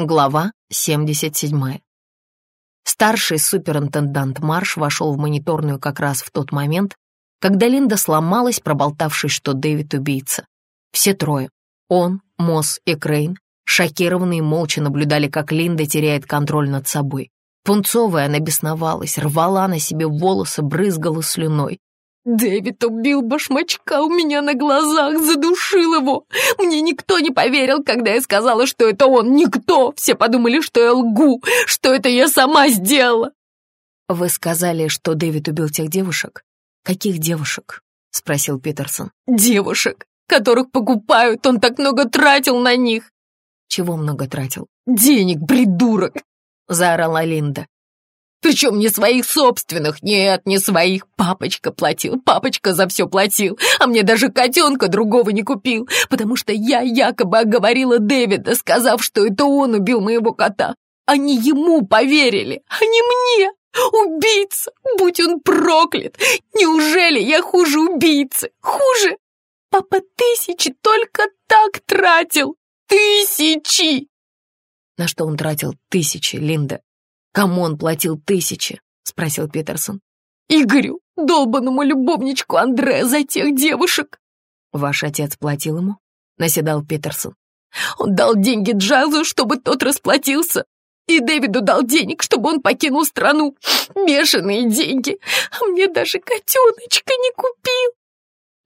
Глава 77. Старший суперинтендант Марш вошел в мониторную как раз в тот момент, когда Линда сломалась, проболтавшись, что Дэвид убийца. Все трое, он, Мосс и Крейн, шокированные молча наблюдали, как Линда теряет контроль над собой. Пунцовая она бесновалась, рвала на себе волосы, брызгала слюной. Дэвид убил башмачка у меня на глазах, задушил его. Мне никто не поверил, когда я сказала, что это он. Никто. Все подумали, что я лгу, что это я сама сделала. «Вы сказали, что Дэвид убил тех девушек? Каких девушек?» — спросил Питерсон. «Девушек, которых покупают. Он так много тратил на них». «Чего много тратил?» «Денег, придурок!» — заорала Линда. Причем не своих собственных, нет, не своих. Папочка платил, папочка за все платил, а мне даже котенка другого не купил, потому что я якобы оговорила Дэвида, сказав, что это он убил моего кота. Они ему поверили, а не мне. Убийца, будь он проклят. Неужели я хуже убийцы? Хуже? Папа тысячи только так тратил. Тысячи! На что он тратил тысячи, Линда? Кому он платил тысячи?» — спросил Питерсон. «Игорю, долбанному любовничку Андре за тех девушек!» «Ваш отец платил ему?» — наседал Питерсон. «Он дал деньги Джайлзу, чтобы тот расплатился, и Дэвиду дал денег, чтобы он покинул страну. Бешеные деньги, а мне даже котеночка не купил!»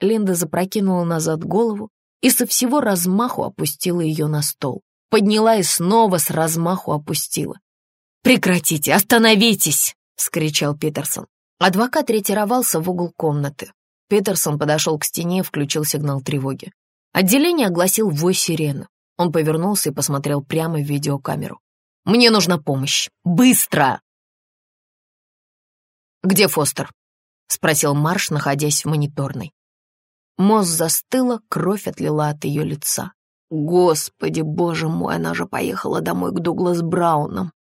Линда запрокинула назад голову и со всего размаху опустила ее на стол. Подняла и снова с размаху опустила. «Прекратите! Остановитесь!» — скричал Питерсон. Адвокат ретировался в угол комнаты. Питерсон подошел к стене и включил сигнал тревоги. Отделение огласил вой сирены. Он повернулся и посмотрел прямо в видеокамеру. «Мне нужна помощь! Быстро!» «Где Фостер?» — спросил Марш, находясь в мониторной. Моз застыла, кровь отлила от ее лица. «Господи, боже мой, она же поехала домой к Дуглас Браунам!»